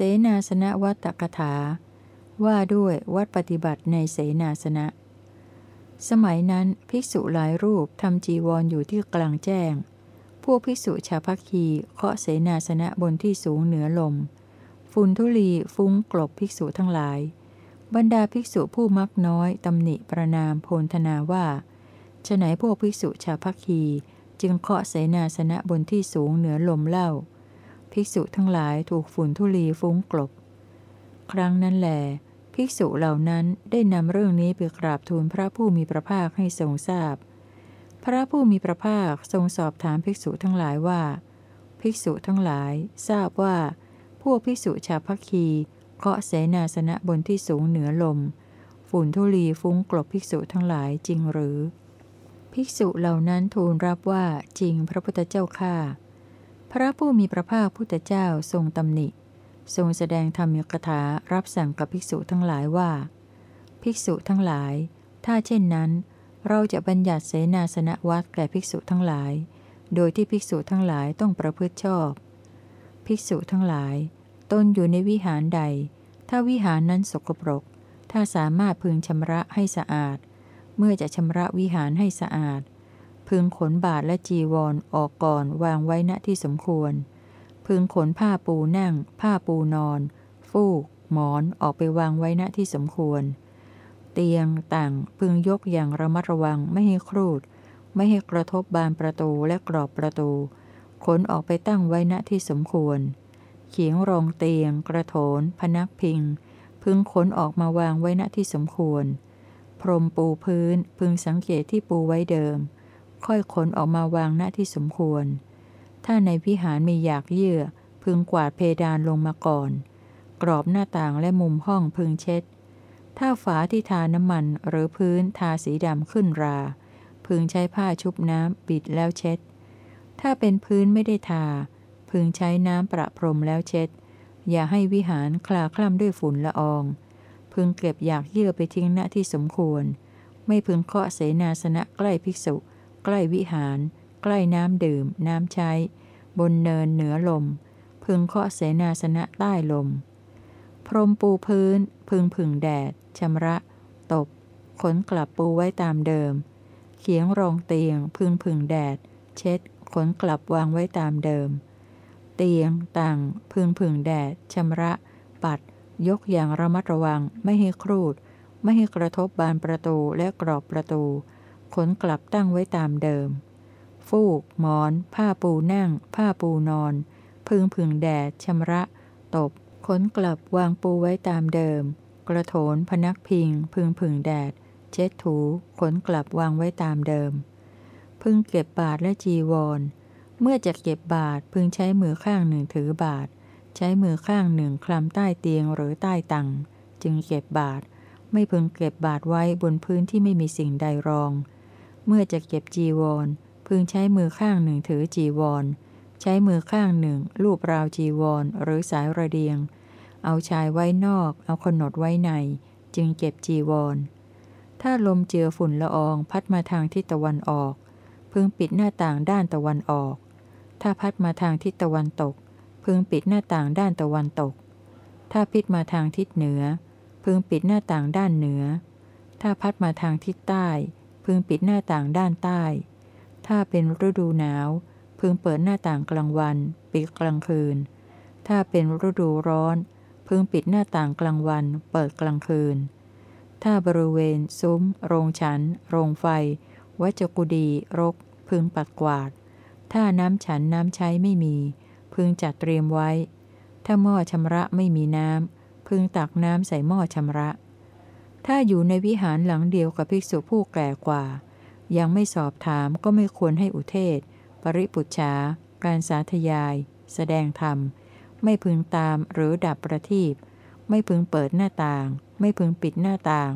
เสนาสนะวัตกถา ว่าด้วยวัดปฏิบัติในเสนาสนะ สมัยนั้นภิกษุหลายรูปทำจีวรออยู่ที่กลางแจ้ง พวกภิกษุชาวพักคีเคาะเสนาสนะบนที่สูงเหนือลม ฝุ่นทุลีฟุ้งกลบภิกษุทั้งหลาย บรรดาภิกษุผู้มักน้อยตำหนิประนามโพลธนาว่าฉไหนพวกภิกษุชาวพักคีจึงเคาะเสนาสนะบนที่สูงเหนือลมเล่า ภิกษุทั้งหลายถูกฝุ่นทุลีฟุ้งกลบ ครั้งนั้นแหลภิกษุเหล่านั้นได้นำเรื่องนี้ไปกราบทูลพระผู้มีพระภาคให้ทรงทราบพพระผู้มีพระภาคทรงสอบถามภิกษุทั้งหลายว่า ภิกษุทั้งหลายทราบว่า พวกภิกษุชาวพัคีเคาะเสนาสนะบนที่สูงเหนือลม ฝุ่นทุลีฟุ้งกลบภิกษุทั้งหลายจริงหรือ ภิกษุเหล่านั้นทูลรับว่าจริงพระพุทธเจ้าข้า พระผู้มีพระภาคพุทธเจ้าทรงตำหนิ ทรงแสดงธรรมยกถารับสั่งกับภิกษุทั้งหลายว่า ภิกษุทั้งหลาย ถ้าเช่นนั้น เราจะบัญญัติเสนาสนะวัดแก่ภิกษุทั้งหลาย โดยที่ภิกษุทั้งหลายต้องประพฤติชอบ ภิกษุทั้งหลายตนอยู่ในวิหารใด ถ้าวิหารนั้นสกปรก ถ้าสามารถพึงชำระให้สะอาด เมื่อจะชำระวิหารให้สะอาด พึงขนบาทและจีวรอออกก่อนวางไว้ณที่สมควร พึงขนผ้าปูนั่ง ผ้าปูนอน ฟูก หมอนออกไปวางไว้ณที่สมควร เตียงต่างพึงยกอย่างระมัดระวังไม่ให้ครูด ไม่ให้กระทบบานประตูและกรอบประตู ขนออกไปตั้งไว้ณที่สมควร เขียงรองเตียง กระโถน พนักพิง พึงขนออกมาวางไว้ณที่สมควร พรมปูพื้นพึงสังเกตที่ปูไว้เดิม ค่อยขนออกมาวางณที่สมควร ถ้าในวิหารมีอยากเยื่อ พึงกวาดเพดานลงมาก่อน กรอบหน้าต่างและมุมห้องพึงเช็ด ถ้าฝาที่ทาน้ำมันหรือพื้นทาสีดำขึ้นรา พึงใช้ผ้าชุบน้ำปิดแล้วเช็ด ถ้าเป็นพื้นไม่ได้ทา พึงใช้น้ำประพรมแล้วเช็ด อย่าให้วิหารคลาคล่ำด้วยฝุ่นละออง พึงเก็บอยากเยื่อไปทิ้งณที่สมควร ไม่พึงเคาะเสนาสนะใกล้ภิกษุ ใกล้วิหาร ใกล้น้ำดื่ม น้ำใช้ บนเนินเหนือลม พึงเคาะเสนาสนะใต้ลม พรมปูพื้น พึงผึ่งแดดชำระ ตบ ขนกลับปูไว้ตามเดิม เขียงรองเตียง พึงผึ่งแดด เช็ด ขนกลับวางไว้ตามเดิม เตียงต่างพึงผึ่งแดดชำระ ปัด ยกอย่างระมัดระวังไม่ให้ครูด ไม่ให้กระทบบานประตูและกรอบประตู ขนกลับตั้งไว้ตามเดิม ฟูก หมอน ผ้าปูนั่ง ผ้าปูนอน พึงผึ่งแดดชำระ ตบ ขนกลับวางปูไว้ตามเดิม กระโถนพนักพิง พึงผึ่งแดด เช็ดถู ขนกลับวางไว้ตามเดิม พึงเก็บบาทและจีวร เมื่อจะเก็บบาทพึงใช้มือข้างหนึ่งถือบาท ใช้มือข้างหนึ่งคลำใต้เตียงหรือใต้ตังจึงเก็บบาท ไม่พึงเก็บบาทไว้บนพื้นที่ไม่มีสิ่งใดรอง เมื่อจะเก็บจีวร พึงใช้มือข้างหนึ่งถือจีวร ใช้มือข้างหนึ่งลูบราวจีวรหรือสายระเดียง เอาชายไว้นอก เอาขนดไว้ใน จึงเก็บจีวร ถ้าลมเจือฝุ่นละอองพัดมาทางทิศตะวันออก พึงปิดหน้าต่างด้านตะวันออก ถ้าพัดมาทางทิศตะวันตก พึงปิดหน้าต่างด้านตะวันตก ถ้าพิดมาทางทิศเหนือ พึงปิดหน้าต่างด้านเหนือ ถ้าพัดมาทางทิศใต้ พึงปิดหน้าต่างด้านใต้ ถ้าเป็นฤดูหนาว พึงเปิดหน้าต่างกลางวัน ปิดกลางคืน ถ้าเป็นฤดูร้อน พึงปิดหน้าต่างกลางวัน เปิดกลางคืน ถ้าบริเวณ ซุ้ม โรงฉัน โรงไฟ วัจกุดีรก พึงปัดกวาด ถ้าน้ำฉันน้ำใช้ไม่มี พึงจัดเตรียมไว้ ถ้าหม้อชำระไม่มีน้ำ พึงตักน้ำใส่หม้อชำระ ถ้าอยู่ในวิหารหลังเดียวกับภิกษุผู้แก่กว่า ยังไม่สอบถามก็ไม่ควรให้อุเทศ ปริปุจฉาการสาธยาย แสดงธรรม ไม่พึงตามหรือดับประทีปไม่พึงเปิดหน้าต่าง ไม่พึงปิดหน้าต่าง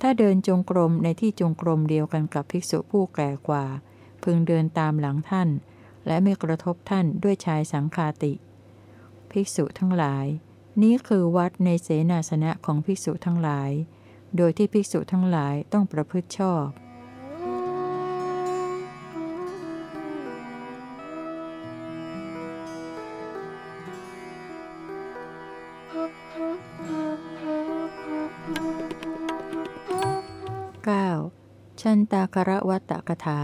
ถ้าเดินจงกรมในที่จงกรมเดียวกันกับภิกษุผู้แก่กว่า พึงเดินตามหลังท่าน และไม่กระทบท่านด้วยชายสังคาติ ภิกษุทั้งหลาย นี้คือวัดในเสนาสนะของภิกษุทั้งหลาย โดยที่ภิกษุทั้งหลายต้องประพฤติชอบ 9. ชันตาคารวัตตกถา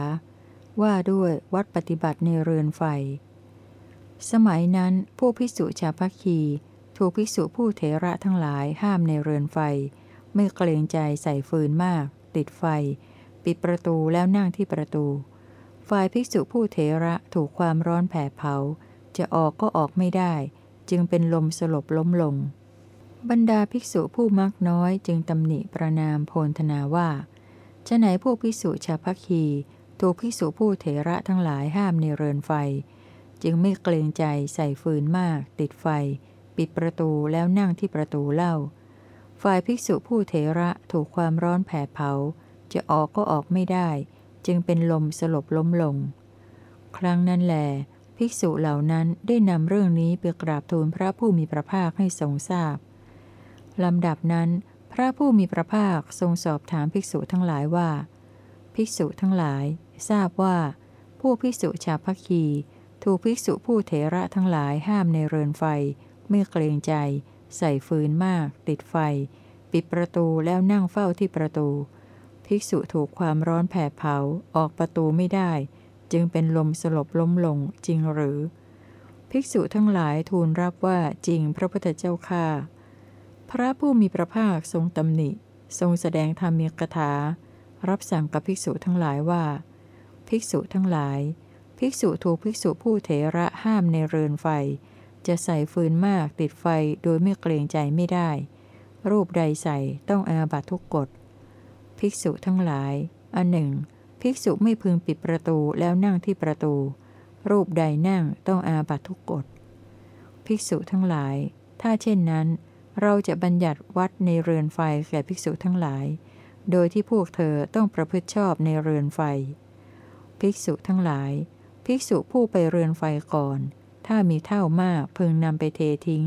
ว่าด้วยวัดปฏิบัติในเรือนไฟ สมัยนั้นผู้ภิกษุชาวพัคี ถูกภิกษุผู้เถระทั้งหลายห้ามในเรือนไฟ ไม่เกรงใจใส่ฟืนมาก ติดไฟ ปิดประตูแล้วนั่งที่ประตู ฝ่ายภิกษุผู้เถระถูกความร้อนแผดเผา จะออกก็ออกไม่ได้ จึงเป็นลมสลบล้มลง บรรดาภิกษุผู้มักน้อยจึงตำหนิประนามโพนธนาว่าฉะไหนพวกภิกษุชาพักคีถูกภิกษุผู้เถระทั้งหลายห้ามในเรือนไฟ จึงไม่เกรงใจใส่ฟืนมาก ติดไฟ ปิดประตูแล้วนั่งที่ประตูเล่า ฝ่ายภิกษุผู้เถระถูกความร้อนแผดเผา จะออกก็ออกไม่ได้ จึงเป็นลมสลบล้มลง ครั้งนั้นแหลภิกษุเหล่านั้นได้นำเรื่องนี้ไปกราบทูลพระผู้มีพระภาคให้ทรงทราบลำดับนั้น พระผู้มีพระภาคทรงสอบถามภิกษุทั้งหลายว่า ภิกษุทั้งหลาย ทราบว่า ผู้ภิกษุชาวพักคี ถูกภิกษุผู้เถระทั้งหลายห้ามในเรือนไฟ ไม่เกรงใจ ใส่ฟืนมาก ติดไฟ ปิดประตูแล้วนั่งเฝ้าที่ประตู ภิกษุถูกความร้อนแผดเผาออกประตูไม่ได้ จึงเป็นลมสลบล้มลงจริงหรือ ภิกษุทั้งหลายทูลรับว่าจริงพระพุทธเจ้าค่าพระผู้มีพระภาคทรงตำหนิ ทรงแสดงธรรมีกถา รับสั่งกับภิกษุทั้งหลายว่า ภิกษุทั้งหลาย ภิกษุถูกภิกษุผู้เถระห้ามในเรือนไฟ จะใส่ฟืนมากติดไฟโดยไม่เกรงใจไม่ได้ รูปใดใส่ต้องอาบัตทุกกฎ ภิกษุทั้งหลาย อันหนึ่ง ภิกษุไม่พึงปิดประตูแล้วนั่งที่ประตู รูปใดนั่งต้องอาบัตทุกกฎ ภิกษุทั้งหลาย ถ้าเช่นนั้น เราจะบัญญัติวัดในเรือนไฟแก่ภิกษุทั้งหลาย โดยที่พวกเธอต้องประพฤติชอบในเรือนไฟ ภิกษุทั้งหลาย ภิกษุผู้ไปเรือนไฟก่อน ถ้ามีเท่ามากพึงนำไปเททิ้ง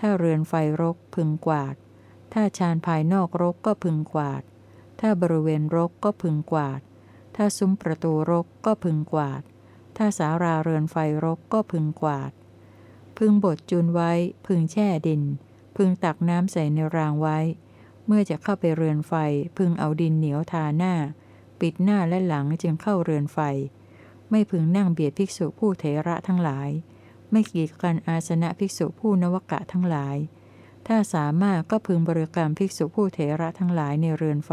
ถ้าเรือนไฟรกพึงกวาด ถ้าชานภายนอกรกก็พึงกวาด ถ้าบริเวณรกก็พึงกวาด ถ้าซุ้มประตูรกก็พึงกวาด ถ้าสาราเรือนไฟรกก็พึงกวาด พึงบดจุนไว้ พึงแช่ดิน พึงตักน้ำใส่ในรางไว้ เมื่อจะเข้าไปเรือนไฟ พึงเอาดินเหนียวทาหน้า ปิดหน้าและหลังจึงเข้าเรือนไฟ ไม่พึงนั่งเบียดภิกษุผู้เถระทั้งหลาย ไม่กีดกันอาสนะภิกษุผู้นวกะทั้งหลาย ถ้าสามารถก็พึงบริกรรมภิกษุผู้เถระทั้งหลายในเรือนไฟ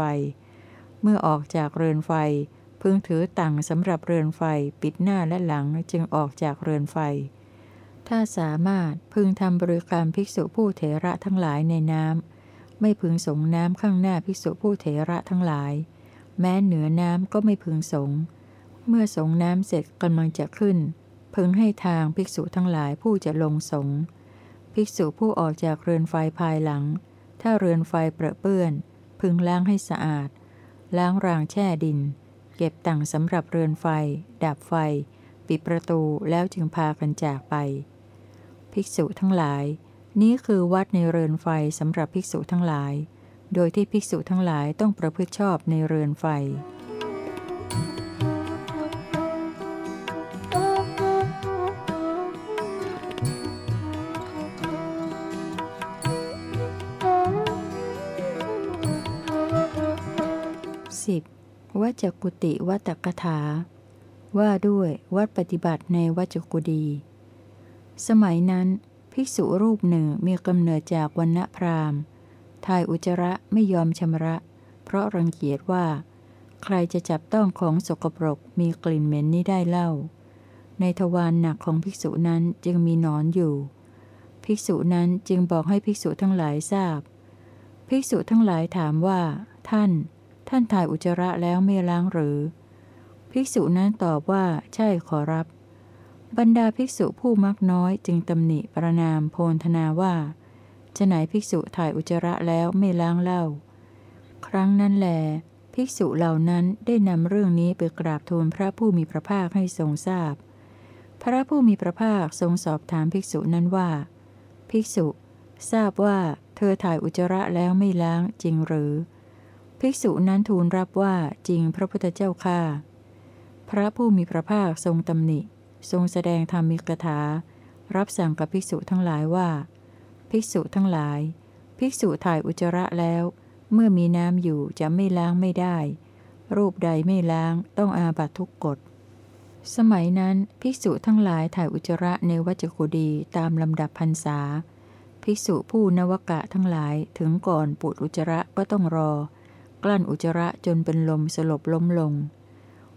เมื่อออกจากเรือนไฟ พึงถือตังสำหรับเรือนไฟปิดหน้าและหลังจึงออกจากเรือนไฟ ถ้าสามารถพึงทำบริการภิกษุผู้เถระทั้งหลายในน้ำไม่พึงสงน้ำข้างหน้าภิกษุผู้เถระทั้งหลาย แม้เหนือน้ำก็ไม่พึงสงเมื่อสงน้ำเสร็จกำลังจะขึ้น พึงให้ทางภิกษุทั้งหลายผู้จะลงสงภิกษุผู้ออกจากเรือนไฟภายหลัง ถ้าเรือนไฟเปรอะเปื้อน พึงล้างให้สะอาด ล้างรางแช่ดิน เก็บต่างสำหรับเรือนไฟ ดับไฟ ปิดประตูแล้วจึงพากันจากไป ภิกษุทั้งหลาย นี้คือวัดในเรือนไฟสำหรับภิกษุทั้งหลาย โดยที่ภิกษุทั้งหลายต้องประพฤติชอบในเรือนไฟ 10. วัจกุติวัตกถา ว่าด้วยวัดปฏิบัติในวัจกุดี สมัยนั้น ภิกษุรูปหนึ่งมีกำเนิดจากวันณพราหมณ์ทายอุจระไม่ยอมชำระ เพราะรังเกียจว่า ใครจะจับต้องของสกปรกมีกลิ่นเหม็นนี้ได้เล่า ในทวารหนักของภิกษุนั้นจึงมีนอนอยู่ ภิกษุนั้นจึงบอกให้ภิกษุทั้งหลายทราบ ภิกษุทั้งหลายถามว่า ท่าน ท่านถ่ายอุจระแล้วไม่ล้างหรือ ภิกษุนั้นตอบว่า ใช่ขอรับ บรรดาภิกษุผู้มักน้อยจึงตำหนิประนามโพนธนาว่าจะไหนภิกษุถ่ายอุจระแล้วไม่ล้างเล่า ครั้งนั้นแล ภิกษุเหล่านั้นได้นำเรื่องนี้ไปกราบทูลพระผู้มีพระภาคให้ทรงทราบพพระผู้มีพระภาคทรงสอบถามภิกษุนั้นว่า ภิกษุ ทราบว่าเธอถ่ายอุจระแล้วไม่ล้างจริงหรือ ภิกษุนั้นทูลรับว่าจริงพระพุทธเจ้าข้าพระผู้มีพระภาคทรงตำหนิ ทรงแสดงธรรมิกถา รับสั่งกับภิกษุทั้งหลายว่า ภิกษุทั้งหลาย ภิกษุถ่ายอุจจาระแล้ว เมื่อมีน้ำอยู่จะไม่ล้างไม่ได้ รูปใดไม่ล้างต้องอาบัตทุกกฎ สมัยนั้นภิกษุทั้งหลายถ่ายอุจจาระในวัจกุดีตามลำดับพรรษา ภิกษุผู้นวกะทั้งหลายถึงก่อนปุดอุจจาระก็ต้องรอ กลั้นอุจจาระจนเป็นลมสลบล้มลง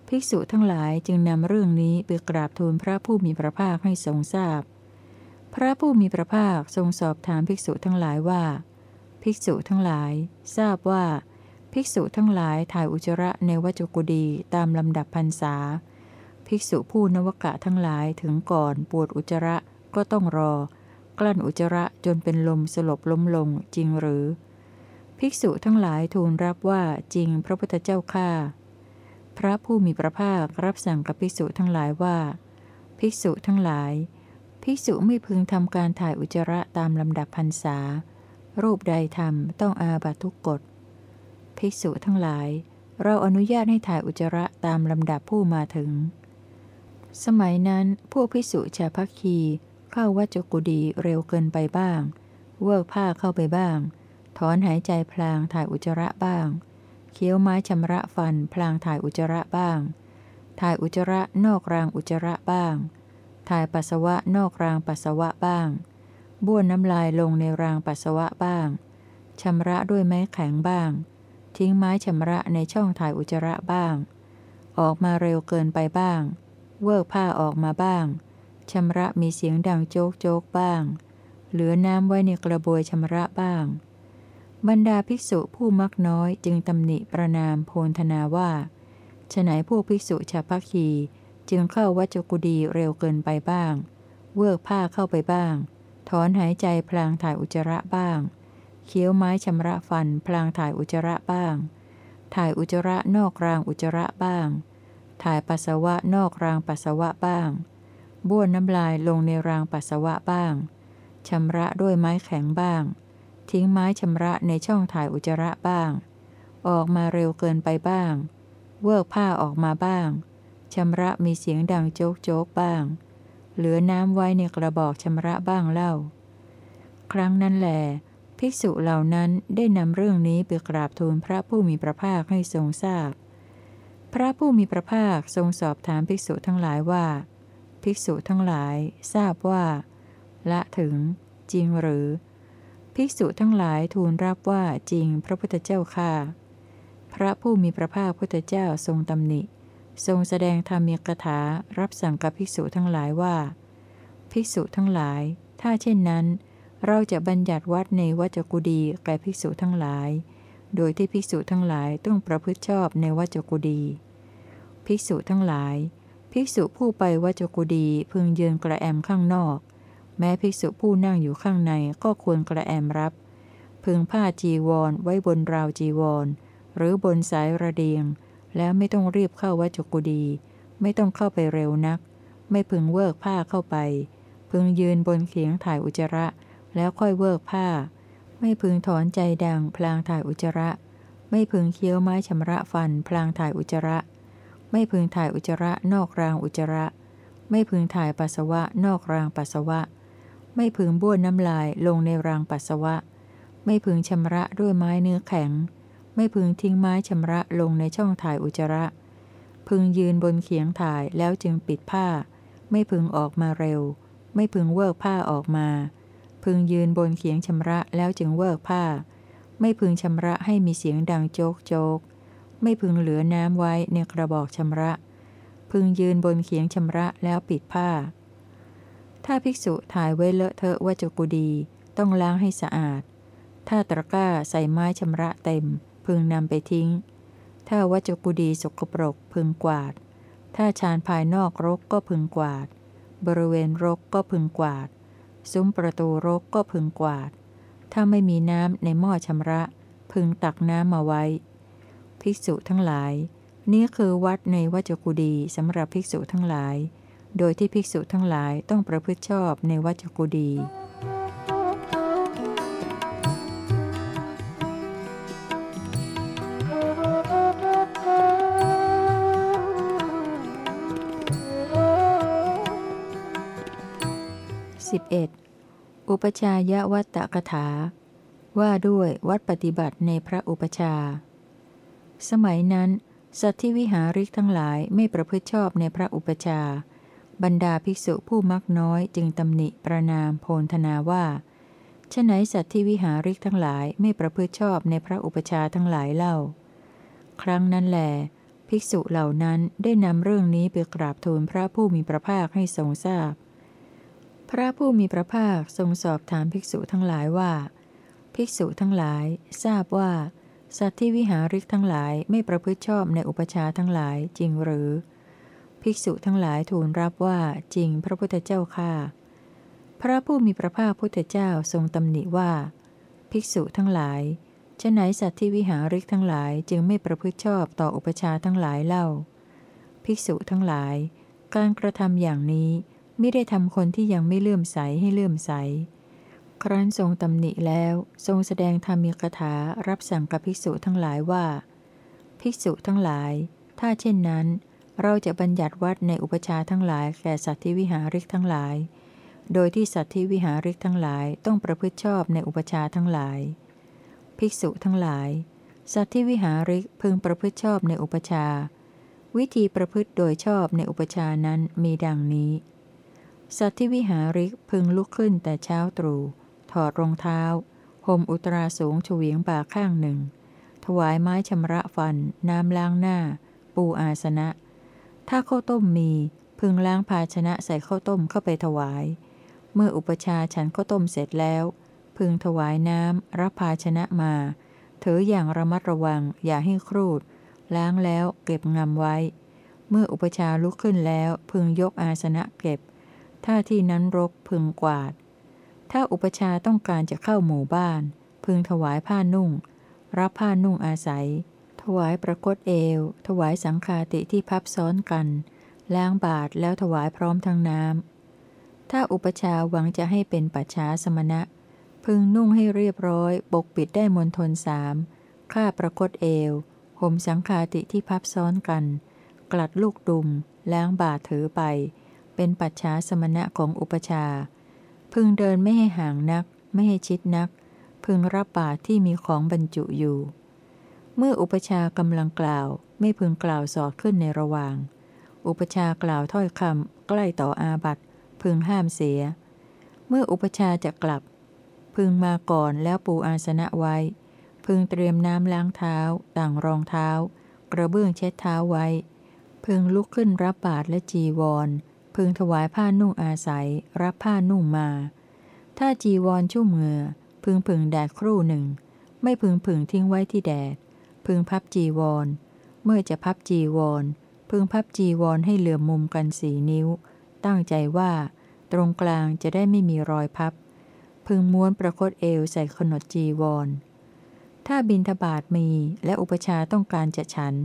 ภิกษุทั้งหลายจึงนำเรื่องนี้ไปกราบทูลพระผู้มีพระภาคให้ทรงทราบพพระผู้มีพระภาคทรงสอบถามภิกษุทั้งหลายว่า ภิกษุทั้งหลาย ทราบว่า ภิกษุทั้งหลายถ่ายอุจจาระในวัจกุดีตามลำดับพรรษา ภิกษุผู้นวกะทั้งหลายถึงก่อนปวดอุจจาระก็ต้องรอ กลั้นอุจจาระจนเป็นลมสลบล้มลงจริงหรือ ภิกษุทั้งหลายทูลรับว่าจริงพระพุทธเจ้าข้าพระผู้มีพระภาครับสั่งกับภิกษุทั้งหลายว่า ภิกษุทั้งหลาย ภิกษุไม่พึงทำการถ่ายอุจจาระตามลำดับพรรษา รูปใดทำต้องอาบัตทุกกฎ ภิกษุทั้งหลาย เราอนุญาตให้ถ่ายอุจจาระตามลำดับผู้มาถึง สมัยนั้นพวกภิกษุชาพักคีเข้าวัจกุดีเร็วเกินไปบ้าง เวิกผ้าเข้าไปบ้าง ถอนหายใจพลางถ่ายอุจจาระบ้าง เคี้ยวไม้ชำระฟันพลางถ่ายอุจจาระบ้าง ถ่ายอุจจาระนอกรางอุจจาระบ้าง ถ่ายปัสสาวะนอกรางปัสสาวะบ้าง บ้วนน้ำลายลงในรางปัสสาวะบ้าง ชำระด้วยไม้แข็งบ้าง ทิ้งไม้ชำระในช่องถ่ายอุจจาระบ้าง ออกมาเร็วเกินไปบ้าง เวิกผ้าออกมาบ้าง ชำระมีเสียงดังโจกโจกบ้าง เหลือน้ำไว้ในกระบวยชำระบ้าง บรรดาภิกษุผู้มักน้อยจึงตำหนิประนามโพนธนาว่าฉไหนพวกภิกษุชาวพักคีจึงเข้าวัจกุดีเร็วเกินไปบ้าง เวิกผ้าเข้าไปบ้าง ถอนหายใจพลางถ่ายอุจจาระบ้าง เคี้ยวไม้ชำระฟันพลางถ่ายอุจจาระบ้าง ถ่ายอุจจาระนอกรางอุจจาระบ้าง ถ่ายปัสสาวะนอกรางปัสสาวะบ้าง บ้วนน้ำลายลงในรางปัสสาวะบ้าง ชำระด้วยไม้แข็งบ้าง ทิ้งไม้ชำระในช่องถ่ายอุจจาระบ้าง ออกมาเร็วเกินไปบ้าง เวิกผ้าออกมาบ้างชำระมีเสียงดังโจ๊กโจ๊กบ้าง เหลือน้ำไว้ในกระบอกชำระบ้างเล่า ครั้งนั้นแหลภิกษุเหล่านั้นได้นำเรื่องนี้ไปกราบทูลพระผู้มีพระภาคให้ทรงทราบพพระผู้มีพระภาคทรงสอบถามภิกษุทั้งหลายว่า ภิกษุทั้งหลายทราบว่า ละถึง จริงหรือ ภิกษุทั้งหลายทูลรับว่าจริงพระพุทธเจ้าค่ะ พระผู้มีพระภาคพุทธเจ้าทรงตำหนิ ทรงแสดงธรรมีกถารับสั่งกับภิกษุทั้งหลายว่า ภิกษุทั้งหลาย ถ้าเช่นนั้น เราจะบัญญัติวัดในวัจกุดีแก่ภิกษุทั้งหลาย โดยที่ภิกษุทั้งหลายต้องประพฤติชอบในวัจกุดี ภิกษุทั้งหลาย ภิกษุผู้ไปวัจกุดีพึงยืนกระแอมข้างนอก แม้ภิกษุผู้นั่งอยู่ข้างในก็ควรกระแอมรับ พึงผ้าจีวรไว้บนราวจีวร หรือบนสายระเดียง แล้วไม่ต้องรีบเข้าวัจกุดี ไม่ต้องเข้าไปเร็วนัก ไม่พึงเวิกผ้าเข้าไป พึงยืนบนเขียงถ่ายอุจจาระ แล้วค่อยเวิกผ้า ไม่พึงถอนใจดังพลางถ่ายอุจจาระ ไม่พึงเคี้ยวไม้ชำระฟันพลางถ่ายอุจจาระ ไม่พึงถ่ายอุจจาระนอกรางอุจจาระ ไม่พึงถ่ายปัสสาวะนอกรางปัสสาวะ ไม่พึงบ้วนน้ำลายลงในรางปัสสาวะ ไม่พึงชำระด้วยไม้เนื้อแข็ง ไม่พึงทิ้งไม้ชำระลงในช่องถ่ายอุจจาระ พึงยืนบนเขียงถ่ายแล้วจึงปิดผ้า ไม่พึงออกมาเร็ว ไม่พึงเวิกผ้าออกมา พึงยืนบนเขียงชำระแล้วจึงเวิกผ้า ไม่พึงชำระให้มีเสียงดังโจกโจก ไม่พึงเหลือน้ำไว้ในกระบอกชำระ พึงยืนบนเขียงชำระแล้วปิดผ้า ถ้าภิกษุถ่ายไว้เลอะเทอะวัจกุดี ต้องล้างให้สะอาด ถ้าตะกร้าใส่ไม้ชำระเต็ม พึงนำไปทิ้ง ถ้าวัจกุดีสกปรกพึงกวาด ถ้าชานภายนอกรกก็พึงกวาด บริเวณรกก็พึงกวาด ซุ้มประตูรกก็พึงกวาด ถ้าไม่มีน้ำในหม้อชำระ พึงตักน้ำมาไว้ ภิกษุทั้งหลาย นี้คือวัดในวัจกุดีสำหรับภิกษุทั้งหลาย โดยที่ภิกษุทั้งหลายต้องประพฤติชอบในวัจกุดีสิบเอ็ดอุปชายวัตตกถา ว่าด้วยวัดปฏิบัติในพระอุปชา สมัยนั้น สัตว์ที่วิหาริกทั้งหลายไม่ประพฤติชอบในพระอุปชา บรรดาภิกษุผู้มักน้อยจึงตำหนิประนามโพลธนาว่าฉไหนสัตว์ที่วิหาริกทั้งหลายไม่ประพฤติชอบในพระอุปชาทั้งหลายเล่า ครั้งนั้นแหลภิกษุเหล่านั้นได้นำเรื่องนี้ไปกราบทูลพระผู้มีพระภาคให้ทรงทราบพพระผู้มีพระภาคทรงสอบถามภิกษุทั้งหลายว่า ภิกษุทั้งหลายทราบว่า สัตว์ที่วิหาริกทั้งหลายไม่ประพฤติชอบในอุปชาทั้งหลายจริงหรือ ภิกษุทั้งหลายทูลรับว่าจริงพระพุทธเจ้าค่าพระผู้มีพระภาคพุทธเจ้าทรงตำหนิว่า ภิกษุทั้งหลายฉไหนสัตว์ที่วิหาริกทั้งหลายจึงไม่ประพฤติชอบต่ออุปชาทั้งหลายเล่า ภิกษุทั้งหลาย การกระทำอย่างนี้ไม่ได้ทำคนที่ยังไม่เลื่อมใสให้เลื่อมใส ครั้นทรงตำหนิแล้วทรงแสดงธรรมีกถารับสั่งกับภิกษุทั้งหลายว่า ภิกษุทั้งหลาย ถ้าเช่นนั้น เราจะบัญญัติวัดในอุปชาทั้งหลายแก่สัตว์ที่วิหาริกทั้งหลาย โดยที่สัตว์ที่วิหาริกทั้งหลายต้องประพฤติชอบในอุปชาทั้งหลาย ภิกษุทั้งหลาย สัตว์ที่วิหาริกพึงประพฤติชอบในอุปชา วิธีประพฤติโดยชอบในอุปชานั้นมีดังนี้ สัตว์ที่วิหาริกพึงลุกขึ้นแต่เช้าตรู่ถอดรองเท้าห่มอุตราสูงเฉวียงบ่าข้างหนึ่ง ถวายไม้ชำระฟัน น้ำล้างหน้า ปูอาสนะ ถ้าข้าวต้มมี พึงล้างภาชนะใส่ข้าวต้มเข้าไปถวาย เมื่ออุปชาฉันข้าวต้มเสร็จแล้ว พึงถวายน้ำรับภาชนะมาถืออย่างระมัดระวังอย่าให้ครูด ล้างแล้วเก็บงำไว้ เมื่ออุปชาลุกขึ้นแล้ว พึงยกอาสนะเก็บ ถ้าที่นั้นรกพึงกวาด ถ้าอุปชาต้องการจะเข้าหมู่บ้าน พึงถวายผ้านุ่ง รับผ้านุ่งอาศัย วายประคตเอว ถวายสังฆาติที่พับซ้อนกัน ล้างบาทแล้วถวายพร้อมทั้งน้ำ ถ้าอุปชาหวังจะให้เป็นปัจฉาสมณะ พึงนุ่งให้เรียบร้อย ปกปิดได้มนทนสามข้าประคตเอว ห่มสังฆาติที่พับซ้อนกัน กลัดลูกดุม ล้างบาทถือไป เป็นปัจฉาสมณะของอุปชา พึงเดินไม่ให้ห่างนัก ไม่ให้ชิดนัก พึงรับบาตรที่มีของบรรจุอยู่ เมื่ออุปชากำลังกล่าวไม่พึงกล่าวสอดขึ้นในระหว่าง อุปชากล่าวถ้อยคำใกล้ต่ออาบัตพึงห้ามเสีย เมื่ออุปชาจะกลับ พึงมาก่อนแล้วปูอาสนะไว้ พึงเตรียมน้ำล้างเท้า ต่างรองเท้า กระเบื้องเช็ดเท้าไว้ พึงลุกขึ้นรับบาตรและจีวร พึงถวายผ้านุ่งอาศัย รับผ้านุ่งมา ถ้าจีวรชุ่มเหงื่อพึงผึ่งแดดครู่หนึ่ง ไม่พึงผึ่งทิ้งไว้ที่แดด พึงพับจีวร เมื่อจะพับจีวร พึงพับจีวรให้เหลื่อมมุมกันสีนิ้ว ตั้งใจว่า ตรงกลางจะได้ไม่มีรอยพับ พึงม้วนประคตเอวใส่ขนดจีวร ถ้าบินทบาทมีและอุปชาต้องการจะฉัน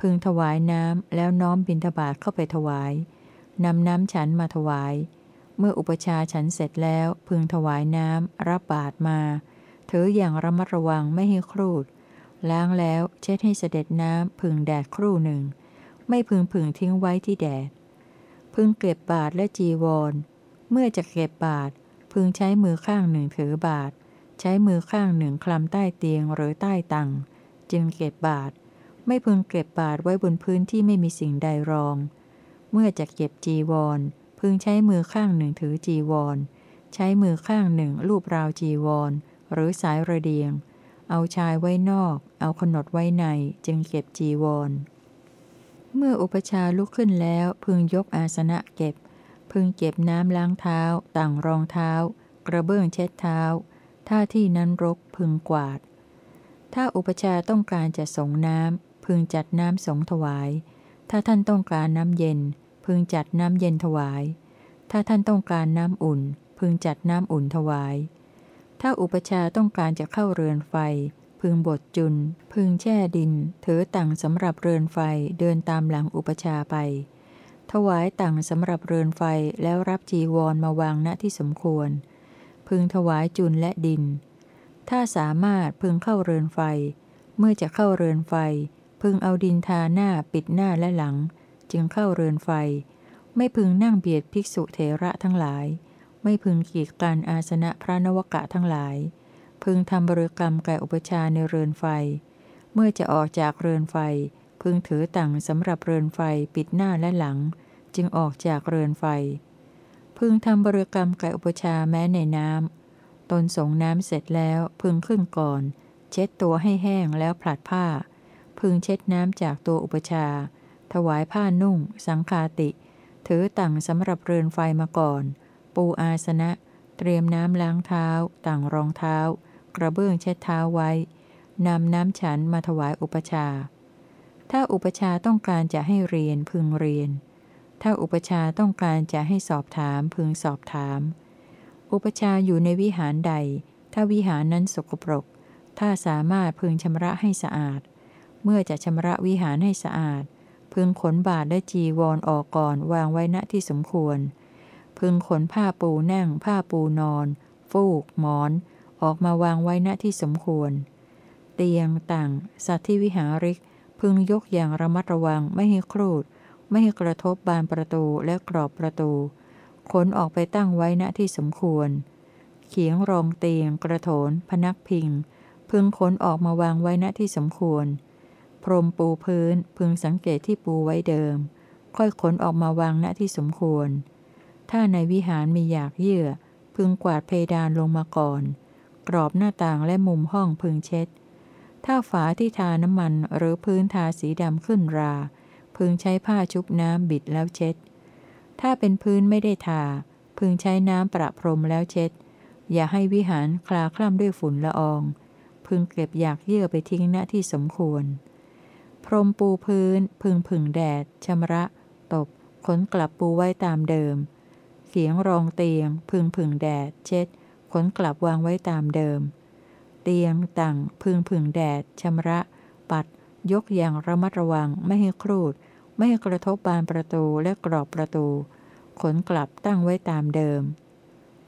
พึงถวายน้ำแล้วน้อมบินทบาทเข้าไปถวายนำน้ำฉันมาถวาย เมื่ออุปชาฉันเสร็จแล้วพึงถวายน้ำรับบาตรมาถืออย่างระมัดระวังไม่ให้ครูด ล้างแล้วเช็ดให้เสด็จน้ำพึงแดดครู่หนึ่ง ไม่พึงผึ่งทิ้งไว้ที่แดด พึงเก็บบาตรและจีวร เมื่อจะเก็บบาตรพึงใช้มือข้างหนึ่งถือบาตรใช้มือข้างหนึ่งคลำใต้เตียงหรือใต้ตังจึงเก็บบาตรไม่พึงเก็บบาตรไว้บนพื้นที่ไม่มีสิ่งใดรอง เมื่อจะเก็บจีวร พึงใช้มือข้างหนึ่งถือจีวร ใช้มือข้างหนึ่งลูบราวจีวร หรือสายระเดียง เอาชายไว้นอก เอาขนดไว้ในจึงเก็บจีวร เมื่ออุปชาลุกขึ้นแล้วพึงยกอาสนะเก็บ พึงเก็บน้ำล้างเท้า ต่างรองเท้า กระเบื้องเช็ดเท้า ถ้าที่นั้นรกพึงกวาด ถ้าอุปชาต้องการจะสงน้ำพึงจัดน้ำสงถวาย ถ้าท่านต้องการน้ำเย็น พึงจัดน้ำเย็นถวาย ถ้าท่านต้องการน้ำอุ่น พึงจัดน้ำอุ่นถวาย ถ้าอุปชาต้องการจะเข้าเรือนไฟ พึงบดจุน พึงแช่ดิน ถือต่างสำหรับเรือนไฟเดินตามหลังอุปชาไป ถวายต่างสำหรับเรือนไฟแล้วรับจีวรมาวางณที่สมควร พึงถวายจุนและดิน ถ้าสามารถพึงเข้าเรือนไฟ เมื่อจะเข้าเรือนไฟ พึงเอาดินทาหน้าปิดหน้าและหลัง จึงเข้าเรือนไฟ ไม่พึงนั่งเบียดภิกษุเทระทั้งหลาย ไม่พึงขีดการอาสนะพระนวกะทั้งหลาย พึงทำบริกรรมแก่อุปชาในเรือนไฟ เมื่อจะออกจากเรือนไฟ พึงถือต่างสำหรับเรือนไฟปิดหน้าและหลัง จึงออกจากเรือนไฟ พึงทำบริกรรมแก่อุปชาแม้ในน้ำตนสงน้ำเสร็จแล้วพึงขึ้นก่อน เช็ดตัวให้แห้งแล้วผลัดผ้า พึงเช็ดน้ำจากตัวอุปชา ถวายผ้านุ่ง สังคาติ ถือต่างสำหรับเรือนไฟมาก่อน ปูอาสนะเตรียมน้ำล้างเท้า ต่างรองเท้า กระเบื้องเช็ดเท้าไว้นำน้ำฉันมาถวายอุปชา ถ้าอุปชาต้องการจะให้เรียนพึงเรียน ถ้าอุปชาต้องการจะให้สอบถามพึงสอบถาม อุปชาอยู่ในวิหารใด ถ้าวิหารนั้นสกปรก ถ้าสามารถพึงชำระให้สะอาด เมื่อจะชำระวิหารให้สะอาด พึงขนบาทและจีวรอออกก่อนวางไว้ณที่สมควร พึงขนผ้าปูนั่งผ้าปูนอน ฟูกหมอน ออกมาวางไว้ณที่สมควร เตียงต่าง สัตว์ที่วิหาริก พึงยกอย่างระมัดระวังไม่ให้ครูด ไม่ให้กระทบบานประตูและกรอบประตูขนออกไปตั้งไว้ณที่สมควร เขียงรองเตียง กระโถน พนักพิง พึงขนออกมาวางไว้ณที่สมควร พรมปูพื้นพึงสังเกตที่ปูไว้เดิม ค่อยขนออกมาวางณที่สมควร ถ้าในวิหารมีอยากเยื่อ พึงกวาดเพดานลงมาก่อน กรอบหน้าต่างและมุมห้องพึงเช็ด ถ้าฝาที่ทาน้ำมันหรือพื้นทาสีดำขึ้นรา พึงใช้ผ้าชุบน้ำบิดแล้วเช็ด ถ้าเป็นพื้นไม่ได้ทา พึงใช้น้ำประพรมแล้วเช็ด อย่าให้วิหารคลาคล่ำด้วยฝุ่นละออง พึงเก็บอยากเยื่อไปทิ้งณที่สมควร พรมปูพื้น พึงผึ่งแดดชำระ ตบขนกลับปูไว้ตามเดิมเขียงรองเตียง พึงผึ่งแดด เช็ด ขนกลับวางไว้ตามเดิม เตียงต่างพึงผึ่งแดดชำระ ปัด ยกอย่างระมัดระวังไม่ให้ครูด ไม่ให้กระทบบานประตูและกรอบประตู ขนกลับตั้งไว้ตามเดิม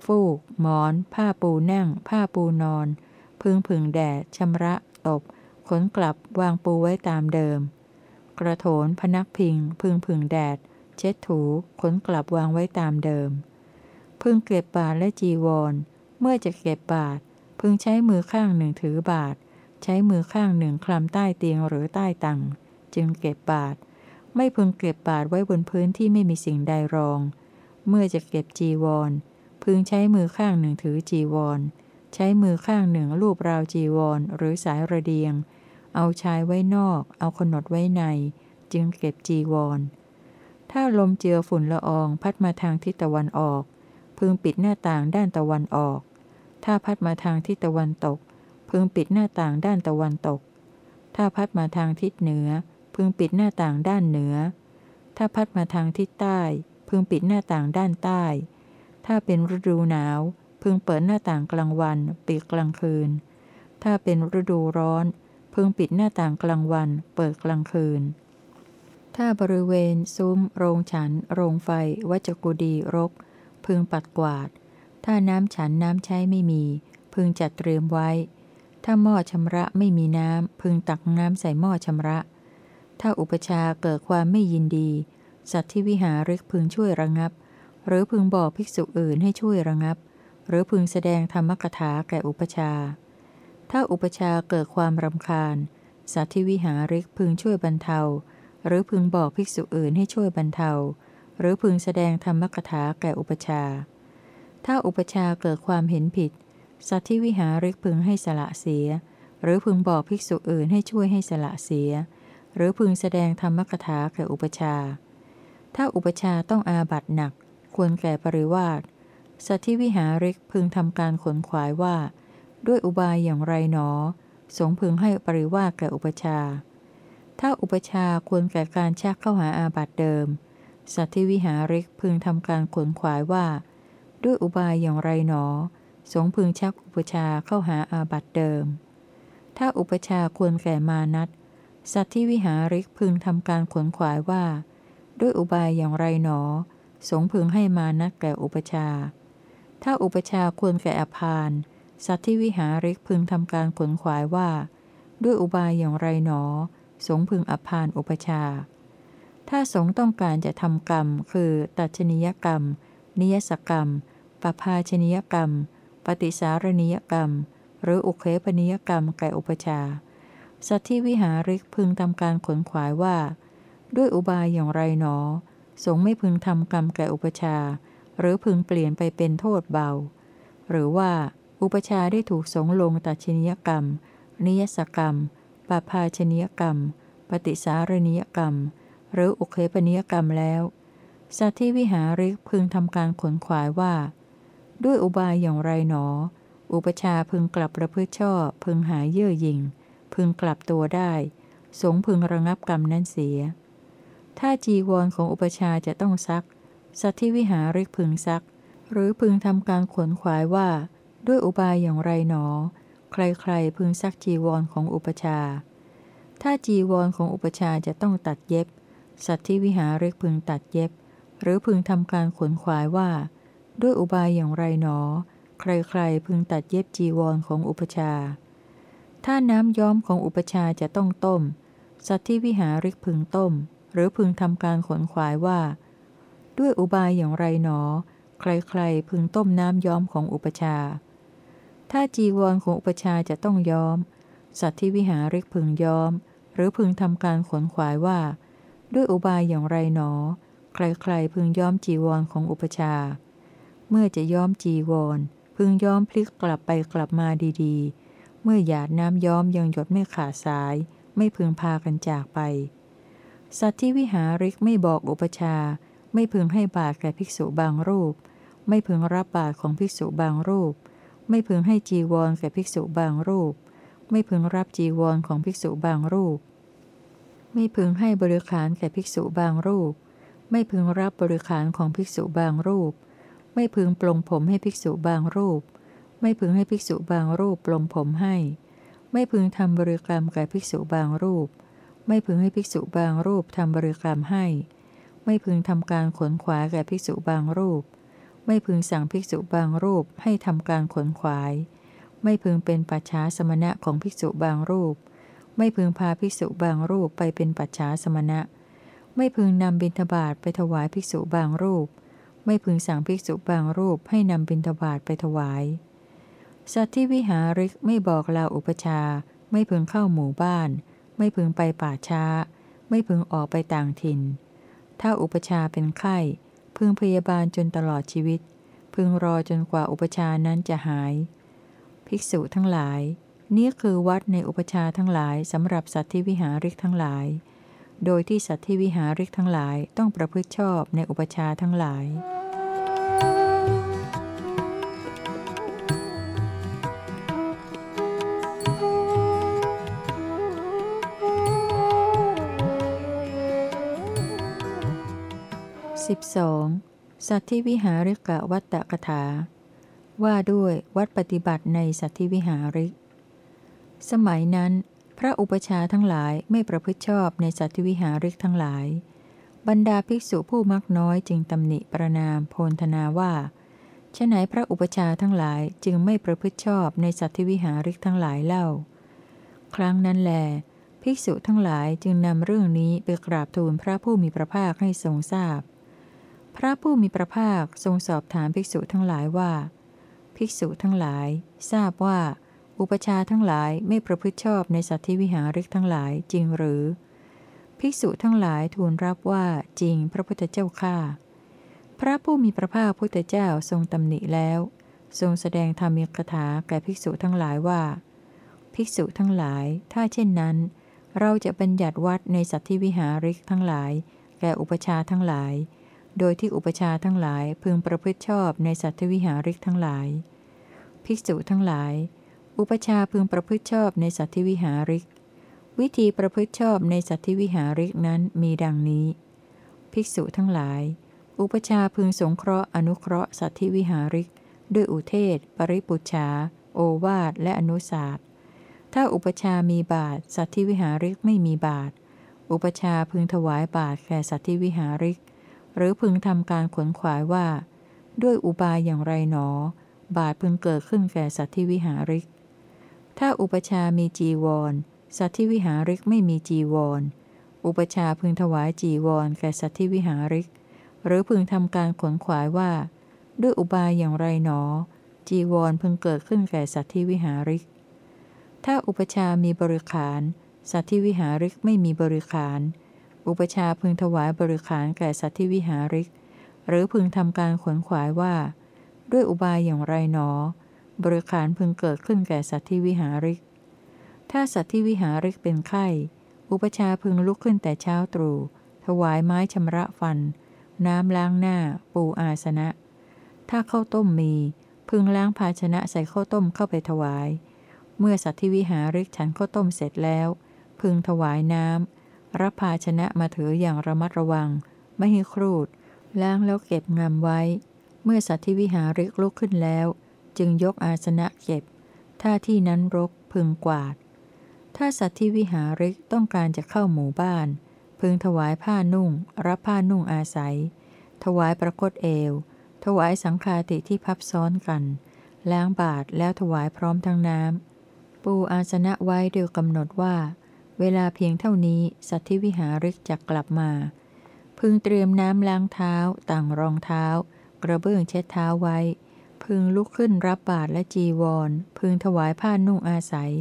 ฟูก หมอน ผ้าปูนั่ง ผ้าปูนอน พึงผึ่งแดดชำระ ตบ ขนกลับวางปูไว้ตามเดิม กระโถนพนักพิง พึงผึ่งแดด เช็ดถู ขนกลับวางไว้ตามเดิม พึงเก็บบาทและจีวร เมื่อจะเก็บบาทพึงใช้มือข้างหนึ่งถือบาทใช้มือข้างหนึ่งคลำใต้เตียงหรือใต้ตังจึงเก็บบาทไม่พึงเก็บบาทไว้บนพื้นที่ไม่มีสิ่งใดรอง เมื่อจะเก็บจีวร พึงใช้มือข้างหนึ่งถือจีวร ใช้มือข้างหนึ่งลูบราวจีวร หรือสายระเดียง เอาชายไว้นอก เอาขนดไว้ใน จึงเก็บจีวร ถ้าลมเจือฝุ่นละอองพัดมาทางทิศตะวันออก พึงปิดหน้าต่างด้านตะวันออก ถ้าพัดมาทางทิศตะวันตก พึงปิดหน้าต่างด้านตะวันตก ถ้าพัดมาทางทิศเหนือ พึงปิดหน้าต่างด้านเหนือ ถ้าพัดมาทางทิศใต้ พึงปิดหน้าต่างด้านใต้ ถ้าเป็นฤดูหนาว พึงเปิดหน้าต่างกลางวัน ปิดกลางคืน ถ้าเป็นฤดูร้อน พึงปิดหน้าต่างกลางวัน เปิดกลางคืนถ้าบริเวณ ซุ้ม โรงฉัน โรงไฟ วัจกุดีรก พึงปัดกวาด ถ้าน้ำฉันน้ำใช้ไม่มี พึงจัดเตรียมไว้ ถ้าหม้อชำระไม่มีน้ำ พึงตักน้ำใส่หม้อชำระ ถ้าอุปชาเกิดความไม่ยินดี สัตว์ที่วิหาริกพึงช่วยระงับ หรือพึงบอกภิกษุอื่นให้ช่วยระงับ หรือพึงแสดงธรรมกถาแก่อุปชา ถ้าอุปชาเกิดความรำคาญ สัตว์ที่วิหาริกพึงช่วยบรรเทา หรือพึงบอกภิกษุอื่นให้ช่วยบรรเทา หรือพึงแสดงธรรมกถาแก่อุปชา ถ้าอุปชาเกิดความเห็นผิด สัตว์ที่วิหาริกพึงให้สละเสีย หรือพึงบอกภิกษุอื่นให้ช่วยให้สละเสีย หรือพึงแสดงธรรมกถาแก่อุปชา ถ้าอุปชาต้องอาบัตหนัก ควรแก่ปริวาสสัตว์ที่วิหาริกพึงทำการขนขวายว่า ด้วยอุบายอย่างไรหนอ สงพึงให้ปริวาสแก่อุปชาถ้าอุปชาควรแก่การชักเข้าหาอาบัตเดิม สัตว์ที่วิหาริกพึงทำการขนขวายว่า ด้วยอุบายอย่างไรหนอ สงพึงชักอุปชาเข้าหาอาบัตเดิม ถ้าอุปชาควรแก่มานัตสัตว์ที่วิหาริกพึงทำการขนขวายว่า ด้วยอุบายอย่างไรหนอ สงพึงให้มานัตแก่อุปชา ถ้าอุปชาควรแก่อภานสัตว์ที่วิหาริกพึงทำการขนขวายว่า ด้วยอุบายอย่างไรหนอ สงพึงอภานอุปชา ถ้าสงต้องการจะทำกรรม คือตัชนิยกรรม นิยสกรรมปภาชนิยกรรม ปฏิสารณิยกรรม หรืออุเคปนิยกรรมแก่อุปชา สัตว์ที่วิหาริกพึงทำการขนขวายว่า ด้วยอุบายอย่างไรหนอ สงไม่พึงทำกรรมแก่อุปชา หรือพึงเปลี่ยนไปเป็นโทษเบา หรือว่าอุปชาได้ถูกสงลงตัชนิยกรรม นิยสกรรมปาพาชนิยกรรม ปฏิสารนิยกรรม หรืออุเคปนิยกรรมแล้ว สัตว์ที่วิหาริกพึงทำการขนขวายว่า ด้วยอุบายอย่างไรหนอ อุปชาพึงกลับประพฤติชอบ พึงหายเยื่อยิงพึงกลับตัวได้ สงพึงระงับกรรมนั้นเสีย ถ้าจีวรของอุปชาจะต้องซัก สัตว์ที่วิหาริกพึงซัก หรือพึงทำการขนขวายว่า ด้วยอุบายอย่างไรหนอ ใครๆพึงซักจีวรของอุปชาถ้าจีวรของอุปชาจะต้องตัดเย็บ สัตว์ที่วิหาริกพึงตัดเย็บ หรือพึงทำการขนขวายว่า ด้วยอุบายอย่างไรหนอ ใครๆพึงตัดเย็บจีวรของอุปชา ถ้าน้ำย้อมของอุปชาจะต้องต้ม สัตว์ที่วิหาริกพึงต้ม หรือพึงทำการขนขวายว่า ด้วยอุบายอย่างไรหนอ ใครๆพึงต้มน้ำย้อมของอุปชา ถ้าจีวรของอุปชาจะต้องย้อม สัตว์ที่วิหาริกพึงย้อม หรือพึงทำการขนขวายว่า ด้วยอุบายอย่างไรหนอ ใครๆพึงย้อมจีวรของอุปชา เมื่อจะย้อมจีวร พึงย้อมพลิกกลับไปกลับมาดีๆ เมื่อหยาดน้ำย้อมยังหยดไม่ขาดสาย ไม่พึงพากันจากไป สัตว์ที่วิหาริกไม่บอกอุปชา ไม่พึงให้บาตรแก่ภิกษุบางรูป ไม่พึงรับบาตรของภิกษุบางรูป ไม่พึงให้จีวรแก่ภิกษุบางรูป ไม่พึงรับจีวรของภิกษุบางรูป ไม่พึงให้บริขารแก่ภิกษุบางรูป ไม่พึงรับบริขารของภิกษุบางรูป ไม่พึงปลงผมให้ภิกษุบางรูป ไม่พึงให้ภิกษุบางรูปปลงผมให้ ไม่พึงทำบริกรรมแก่ภิกษุบางรูป ไม่พึงให้ภิกษุบางรูปทำบริกรรมให้ ไม่พึงทำการขนขวายแก่ภิกษุบางรูป ไม่พึงสั่งภิกษุบางรูปให้ทำการขนขวาย ไม่พึงเป็นปัจฉาสมณะของภิกษุบางรูป ไม่พึงพาภิกษุบางรูปไปเป็นปัจฉาสมณะ ไม่พึงนำบิณฑบาตไปถวายภิกษุบางรูป ไม่พึงสั่งภิกษุบางรูปให้นำบิณฑบาตไปถวาย สัตว์ที่วิหาริกไม่บอกลาอุปชา ไม่พึงเข้าหมู่บ้าน ไม่พึงไปป่าช้า ไม่พึงออกไปต่างถิ่น ถ้าอุปชาเป็นไข้ พึงพยาบาลจนตลอดชีวิต พึงรอจนกว่าอุปชานั้นจะหาย ภิกษุทั้งหลาย นี้คือวัดในอุปชาทั้งหลายสำหรับสัตว์ที่วิหาริกทั้งหลาย โดยที่สัตว์ที่วิหาริกทั้งหลายต้องประพฤติชอบในอุปชาทั้งหลาย 12. สัตธิวิหาริกะวัตตะกถา ว่าด้วยวัดปฏิบัติในสัตธิวิหาริก สมัยนั้น พระอุปชาทั้งหลายไม่ประพฤติชอบในสัตวิหาริกทั้งหลาย บรรดาภิกษุผู้มักน้อยจึงตำหนิประนามโพลธนาว่าฉไหนพระอุปชาทั้งหลายจึงไม่ประพฤติชอบในสัตวิหาริกทั้งหลายเล่า ครั้งนั้นแล ภิกษุทั้งหลายจึงนำเรื่องนี้ไปกราบทูลพระผู้มีพระภาคให้ทรงทราบพพระผู้มีพระภาคทรงสอบถามภิกษุทั้งหลายว่า ภิกษุทั้งหลาย ทราบว่า อุปชาทั้งหลายไม่ประพฤติชอบในสัตธิวิหาริกทั้งหลายจริงหรือ ภิกษุทั้งหลายทูลรับว่าจริงพระพุทธเจ้าข้าพระผู้มีพระภาคพุทธเจ้าทรงตำหนิแล้ว ทรงแสดงธรรมีกถาแก่ภิกษุทั้งหลายว่า ภิกษุทั้งหลาย ถ้าเช่นนั้น เราจะบัญญัติวัดในสัตธิวิหาริกทั้งหลาย แก่อุปชาทั้งหลาย โดยที่อุปชาทั้งหลายพึงประพฤติชอบในสัตววิหาริกทั้งหลาย ภิกษุทั้งหลาย อุปชาพึงประพฤติชอบในสัตววิหาริก วิธีประพฤติชอบในสัตววิหาริกนั้นมีดังนี้ ภิกษุทั้งหลาย อุปชาพึงสงเคราะห์อนุเคราะห์สัตววิหาริก ด้วยอุเทศ ปริปุชาโอวาทและอนุสาสถ้าอุปชามีบาทสัตววิหาริกไม่มีบาท อุปชาพึงถวายบาทแก่สัตววิหาริก หรือพึงทำการขนขวายว่า ด้วยอุบายอย่างไรหนอ บาทพึงเกิดขึ้นแก่สัตว์ทวิหาริก ถ้าอุปชามีจีวร สัตว์ที่วิหาริกไม่มีจีวร อุปชาพึงถวายจีวรแก่สัตว์ที่วิหาริก หรือพึงทำการขนขวายว่า ด้วยอุบายอย่างไรหนอ จีวรพึงเกิดขึ้นแก่สัตว์ที่วิหาริก ถ้าอุปชามีบริขาร สัตว์ที่วิหาริกไม่มีบริขาร อุปชาพึงถวายบริขารแก่สัตว์ที่วิหาริก หรือพึงทำการขวนขวายว่า ด้วยอุบายอย่างไรหนอ บริขารพึงเกิดขึ้นแก่สัตว์ที่วิหาริก ถ้าสัตว์ที่วิหาริกเป็นไข้ อุปชาพึงลุกขึ้นแต่เช้าตรู่ ถวายไม้ชำระฟัน น้ำล้างหน้า ปูอาสนะ ถ้าข้าวต้มมี พึงล้างภาชนะใส่ข้าวต้มเข้าไปถวาย เมื่อสัตว์ที่วิหาริกฉันข้าวต้มเสร็จแล้ว พึงถวายน้ำรับภาชนะมาถืออย่างระมัดระวัง ไม่ให้ครูด ล้างแล้วเก็บงำไว้ เมื่อสัตว์ที่วิหาริกลุกขึ้นแล้ว จึงยกอาสนะเก็บ ถ้าที่นั้นรกพึงกวาด ถ้าสัตว์ที่วิหาริกต้องการจะเข้าหมู่บ้าน พึงถวายผ้านุ่ง รับผ้านุ่งอาศัย ถวายประคตเอว ถวายสังฆาติที่พับซ้อนกัน ล้างบาทแล้วถวายพร้อมทั้งน้ำ ปูอาสนะไว้โดยกำหนดว่า เวลาเพียงเท่านี้สัตว์ที่วิหาริกจะกลับมา พึงเตรียมน้ำล้างเท้า ต่างรองเท้ากระเบื้องเช็ดเท้าไว้ พึงลุกขึ้นรับบาทและจีวร พึงถวายผ้านุ่งอาศัย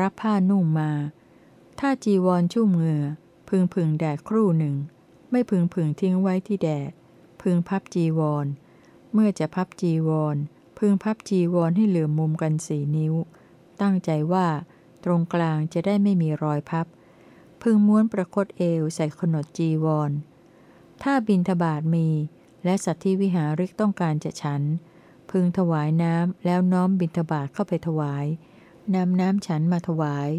รับผ้านุ่งมา ถ้าจีวรชุ่มเหงื่อ พึงผึ่งแดดครู่หนึ่ง ไม่พึงผึ่งทิ้งไว้ที่แดด พึงพับจีวร เมื่อจะพับจีวร พึงพับจีวรให้เหลื่อมมุมกันสี่นิ้ว ตั้งใจว่า ตรงกลางจะได้ไม่มีรอยพับ พึงม้วนประคตเอวใส่ขนดจีวร ถ้าบินทบาทมี และสัตว์ที่วิหาริกต้องการจะฉัน พึงถวายน้ำแล้วน้อมบินทบาทเข้าไปถวายนำน้ำฉันมาถวาย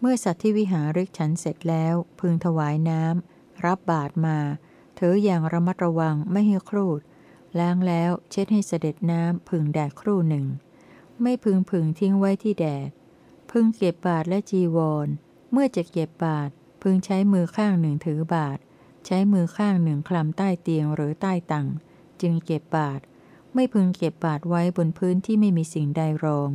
เมื่อสัตว์ที่วิหาริกฉันเสร็จแล้ว พึงถวายน้ำรับบาทมาถืออย่างระมัดระวังไม่ให้ครูด ล้างแล้วเช็ดให้เสด็จน้ำพึงแดดครู่หนึ่ง ไม่พึงผึ่งทิ้งไว้ที่แดด พึงเก็บบาทและจีวร เมื่อจะเก็บบาทพึงใช้มือข้างหนึ่งถือบาทใช้มือข้างหนึ่งคลำใต้เตียงหรือใต้ตังจึงเก็บบาท ไม่พึงเก็บบาทไว้บนพื้นที่ไม่มีสิ่งใดรอง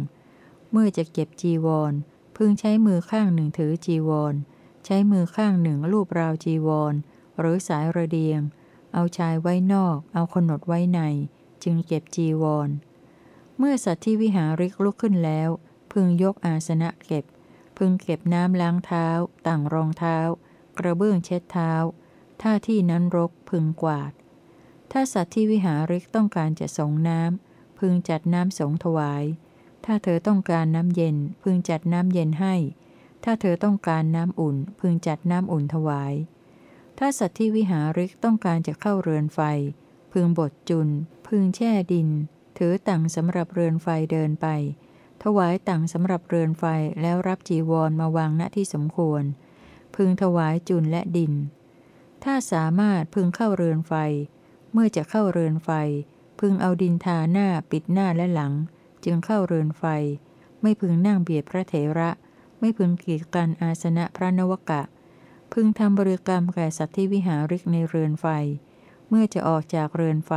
เมื่อจะเก็บจีวร พึงใช้มือข้างหนึ่งถือจีวร ใช้มือข้างหนึ่งลูบราวจีวร หรือสายระเดียง เอาชายไว้นอก เอาขนดไว้ใน จึงเก็บจีวร เมื่อสัตว์ที่วิหาริกลุกขึ้นแล้ว พึงยกอาสนะเก็บ พึงเก็บน้ำล้างเท้า ต่างรองเท้า กระเบื้องเช็ดเท้า ถ้าที่นั้นรกพึงกวาด ถ้าสัตว์ที่วิหาริกต้องการจะสงน้ำพึงจัดน้ำสงถวาย ถ้าเธอต้องการน้ำเย็น พึงจัดน้ำเย็นให้ ถ้าเธอต้องการน้ำอุ่น พึงจัดน้ำอุ่นถวาย ถ้าสัตว์ที่วิหาริกต้องการจะเข้าเรือนไฟ พึงบดจุน พึงแช่ดิน ถือตังสำหรับเรือนไฟเดินไป ถวายตังสำหรับเรือนไฟแล้วรับจีวรมาวางณที่สมควร พึงถวายจุนและดิน ถ้าสามารถพึงเข้าเรือนไฟ เมื่อจะเข้าเรือนไฟ พึงเอาดินทาหน้าปิดหน้าและหลัง จึงเข้าเรือนไฟ ไม่พึงนั่งเบียดพระเถระ ไม่พึงกีดกันอาสนะพระนวกะ พึงทำบริกรรมแก่สัตว์ที่วิหาริกในเรือนไฟ เมื่อจะออกจากเรือนไฟ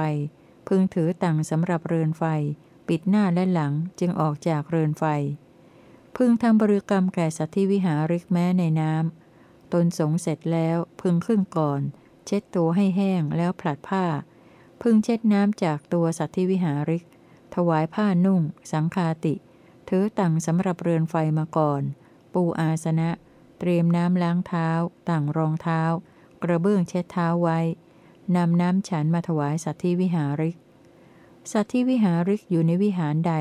พึงถือตังสำหรับเรือนไฟ ปิดหน้าและหลังจึงออกจากเรือนไฟ พึงทำบริกรรมแก่สัตว์ที่วิหาริกแม้ในน้ำตนสงเสร็จแล้วพึงขึ้นก่อน เช็ดตัวให้แห้งแล้วผลัดผ้า พึงเช็ดน้ำจากตัวสัตว์ที่วิหาริก ถวายผ้านุ่ง สังคาติ ถือตังสำหรับเรือนไฟมาก่อน ปูอาสนะ เตรียมน้ำล้างเท้า ต่างรองเท้า กระเบื้องเช็ดเท้าไว้ นำน้ำฉันมาถวายสัตว์ที่วิหาริก สัตว์ที่วิหาริกอยู่ในวิหารใด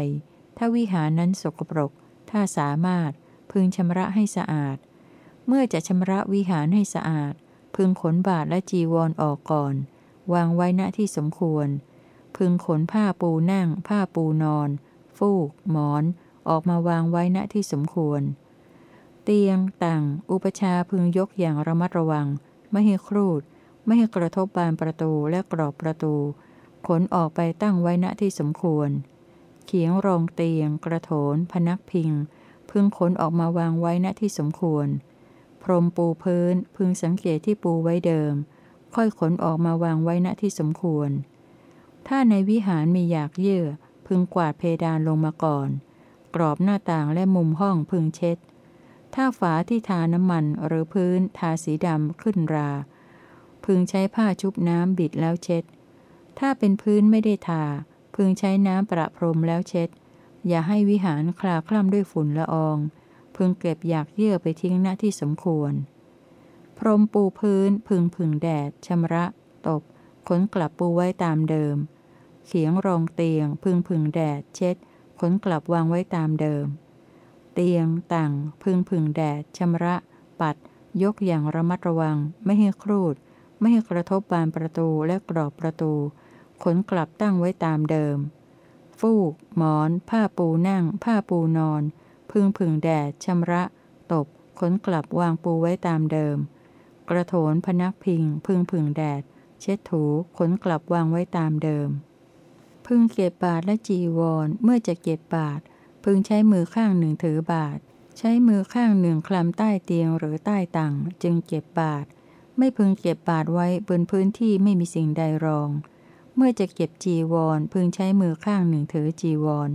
ถ้าวิหารนั้นสกปรก ถ้าสามารถพึงชำระให้สะอาด เมื่อจะชำระวิหารให้สะอาด พึงขนบาทและจีวรอออกก่อน วางไว้ณที่สมควร พึงขนผ้าปูนั่ง ผ้าปูนอน ฟูก หมอน ออกมาวางไว้ณที่สมควร เตียงต่างอุปชาพึงยกอย่างระมัดระวัง ไม่ให้ครูด ไม่ให้กระทบบานประตูและกรอบประตู ขนออกไปตั้งไว้ณที่สมควร เขียงรองเตียง กระโถน พนักพิง พึงขนออกมาวางไว้ณที่สมควร พรมปูพื้น พึงสังเกตที่ปูไว้เดิม ค่อยขนออกมาวางไว้ณที่สมควร ถ้าในวิหารมีอยากเยื่อ พึงกวาดเพดานลงมาก่อน กรอบหน้าต่างและมุมห้องพึงเช็ด ถ้าฝาที่ทาน้ำมันหรือพื้นทาสีดำขึ้นรา พึงใช้ผ้าชุบน้ำบิดแล้วเช็ด ถ้าเป็นพื้นไม่ได้ทา พึงใช้น้ำประพรมแล้วเช็ด อย่าให้วิหารคลาคล่ำด้วยฝุ่นละออง พึงเก็บอยากเยื่อไปทิ้งหน้าที่สมควร พรมปูพื้นพึงพึงแดดชำระ ตบขนกลับปูไว้ตามเดิม เขียงรองเตียง พึงพึงแดด เช็ด ขนกลับวางไว้ตามเดิม เตียงต่างพึงพึงแดดชำระ ปัด ยกอย่างระมัดระวัง ไม่ให้ครูด ไม่ให้กระทบบานประตูและกรอบประตู ขนกลับตั้งไว้ตามเดิม ฟูก หมอน ผ้าปูนั่ง ผ้าปูนอน พึงพึงแดดชำระ ตบขนกลับวางปูไว้ตามเดิม กระโถนพนักพิง พึงพึงแดด เช็ดถูขนกลับวางไว้ตามเดิม พึงเก็บบาทและจีวรเมื่อจะเก็บบาท พึงใช้มือข้างหนึ่งถือบาท ใช้มือข้างหนึ่งคลำใต้เตียงหรือใต้ตังจึงเก็บบาท ไม่พึงเก็บบาทไว้บนพื้นที่ไม่มีสิ่งใดรอง เมื่อจะเก็บจีวรพึงใช้มือข้างหนึ่งถือจีวร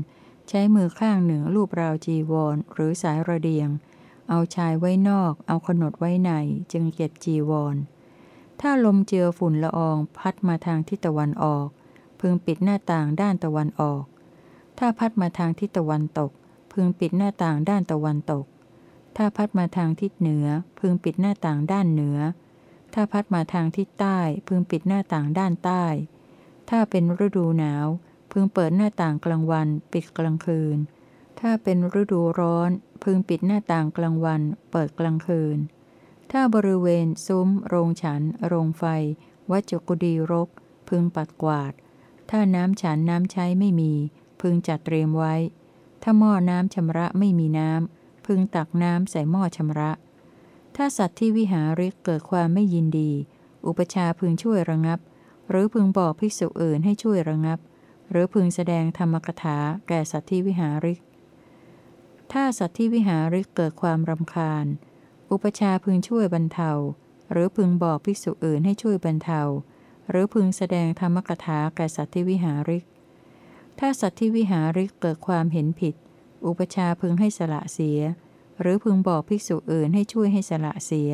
ใช้มือข้างหนึ่งลูบราวจีวร หรือสายระเดียง เอาชายไว้นอก เอาขนดไว้ใน จึงเก็บจีวร ถ้าลมเจือฝุ่นละอองพัดมาทางทิศตะวันออก พึงปิดหน้าต่างด้านตะวันออก ถ้าพัดมาทางทิศตะวันตก พึงปิดหน้าต่างด้านตะวันตก ถ้าพัดมาทางทิศเหนือ พึงปิดหน้าต่างด้านเหนือ ถ้าพัดมาทางทิศใต้ พึงปิดหน้าต่างด้านใต้ ถ้าเป็นฤดูหนาว พึงเปิดหน้าต่างกลางวัน ปิดกลางคืน ถ้าเป็นฤดูร้อน พึงปิดหน้าต่างกลางวัน เปิดกลางคืน ถ้าบริเวณ ซุ้ม โรงฉัน โรงไฟ วัจกุดีรก พึงปัดกวาด ถ้าน้ำฉันน้ำใช้ไม่มี พึงจัดเตรียมไว้ ถ้าหม้อน้ำชำระไม่มีน้ำ พึงตักน้ำใส่หม้อชำระ ถ้าสัตว์ที่วิหาริกเกิดความไม่ยินดี อุปชาพึงช่วยระงับ หรือพึงบอกภิกษุอื่นให้ช่วยระงับ หรือพึงแสดงธรรมกถาแก่สัตว์ที่วิหาริก ถ้าสัตว์ที่วิหาริกเกิดความรำคาญ อุปชาพึงช่วยบรรเทา หรือพึงบอกภิกษุอื่นให้ช่วยบรรเทา หรือพึงแสดงธรรมกถาแก่สัตว์ที่วิหาริก ถ้าสัตว์ที่วิหาริกเกิดความเห็นผิด อุปชาพึงให้สละเสีย หรือพึงบอกภิกษุอื่นให้ช่วยให้สละเสีย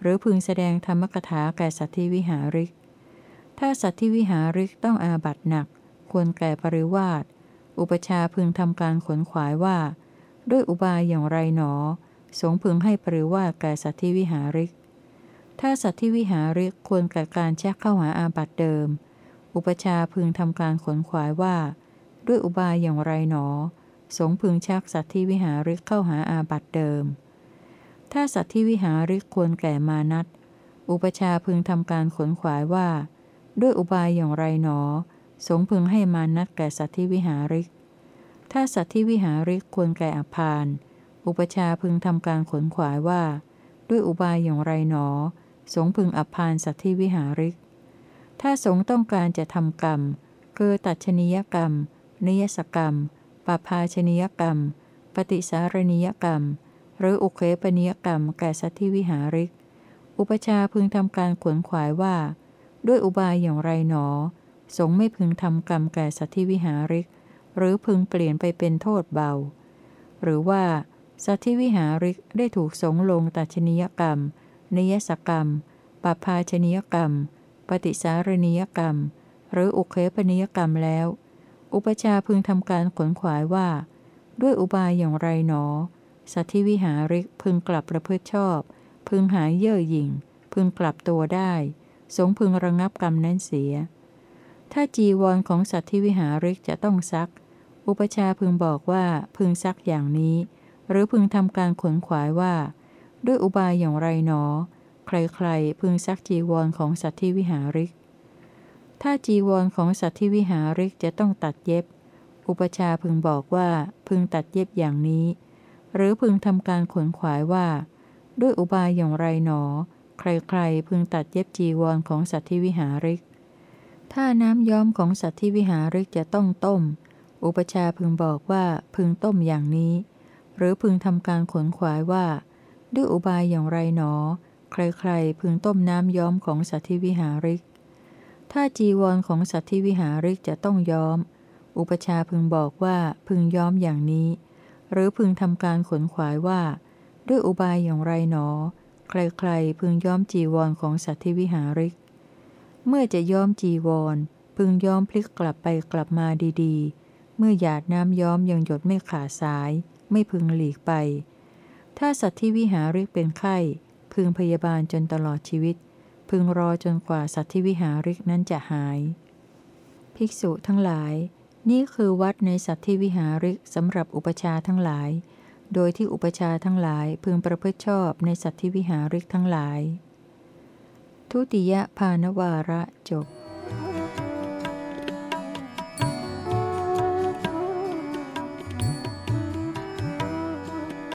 หรือพึงแสดงธรรมกถาแก่สัตว์ที่วิหาริก ถ้าสัตว์ที่วิหาริกต้องอาบัตหนัก ควรแก่ปริวาสอุปชาพึงทำการขนขวายว่า ด้วยอุบายอย่างไรหนอ สงพึงให้ปริวาสแก่สัตว์ที่วิหาริก ถ้าสัตว์ที่วิหาริกควรแก่การแช่เข้าหาอาบัตเดิม อุปชาพึงทำการขนขวายว่า ด้วยอุบายอย่างไรหนอ สงพึงชักสัตว์ที่วิหาริกเข้าหาอาบัตเดิม ถ้าสัตว์ที่วิหาริกควรแก่มานัตอุปชาพึงทำการขนขวายว่า ด้วยอุบายอย่างไรหนอ สงพึงให้มานัตแก่สัตว์ที่วิหาริก ถ้าสัตว์ที่วิหาริกควรแก่อภาน อุปชาพึงทำการขนขวายว่า ด้วยอุบายอย่างไรหนอ สงพึงอภานสัตว์ที่วิหาริก ถ้าสงต้องการจะทำกรรม คือตัดชนียกรรม นิยสกรรมปาพาชนียกรรม ปฏิสารณียกรรม หรืออุเคปนิยกรรมแก่สัตว์ที่วิหาริก อุปชาพึงทำการขวนขวายว่า ด้วยอุบายอย่างไรหนอ สงไม่พึงทำกรรมแก่สัตว์ที่วิหาริก หรือพึงเปลี่ยนไปเป็นโทษเบา หรือว่า สัตว์ที่วิหาริกได้ถูกสงลงตัชนียกรรม นิยสกรรมปาพาชนียกรรม ปฏิสารณียกรรม หรืออุเคปนิยกรรมแล้ว อุปชาพึงทำการขนขวายว่า ด้วยอุบายอย่างไรหนอ สัตว์ที่วิหาริกพึงกลับประพฤติชอบ พึงหายเย่อหยิ่ง พึงกลับตัวได้ สงพึงระงับกรรมนั้นเสีย ถ้าจีวรของสัตว์ที่วิหาริกจะต้องซัก อุปชาพึงบอกว่าพึงซักอย่างนี้ หรือพึงทำการขวนขวายว่า ด้วยอุบายอย่างไรหนอ ใครๆ พึงซักจีวรของสัตว์ที่วิหาริก ถ้าจีวรของสัตว์ที่วิหาริกจะต้องตัดเย็บ อุปชาพึงบอกว่าพึงตัดเย็บอย่างนี้ หรือพึงทำการขวนขวายว่า ด้วยอุบายอย่างไรหนอ ใครๆ พึงตัดเย็บจีวรของสัตว์ที่วิหาริก ถ้าน้ำย้อมของสัตว์ที่วิหาริกจะต้องต้ม อุปชาพึงบอกว่าพึงต้มอย่างนี้ หรือพึงทำการขนขวายว่า ด้วยอุบายอย่างไรหนอ ใครๆ พึงต้มน้ำย้อมของสัตว์ที่วิหาริก ถ้าจีวรของสัตว์ที่วิหาริกจะต้องย้อม อุปชาพึงบอกว่าพึงย้อมอย่างนี้ หรือพึงทำการขนขวายว่า ด้วยอุบายอย่างไรหนอ ใครๆ พึงย้อมจีวรของสัตว์ที่วิหาริก เมื่อจะย้อมจีวร พึงย้อมพลิกกลับไปกลับมาดีๆ เมื่อหยาดน้ำย้อมยังหยดไม่ขาดสาย ไม่พึงหลีกไป ถ้าสัตว์ที่วิหาริกเป็นไข้ พึงพยาบาลจนตลอดชีวิต พึงรอจนกว่าสัตว์ที่วิหาริกนั้นจะหาย ภิกษุทั้งหลาย นี่คือวัดในสัตว์ที่วิหาริกสำหรับอุปชาทั้งหลาย โดยที่อุปชาทั้งหลายพึงประพฤติชอบในสัตว์ที่วิหาริกทั้งหลาย ทุติยภานวาระจบ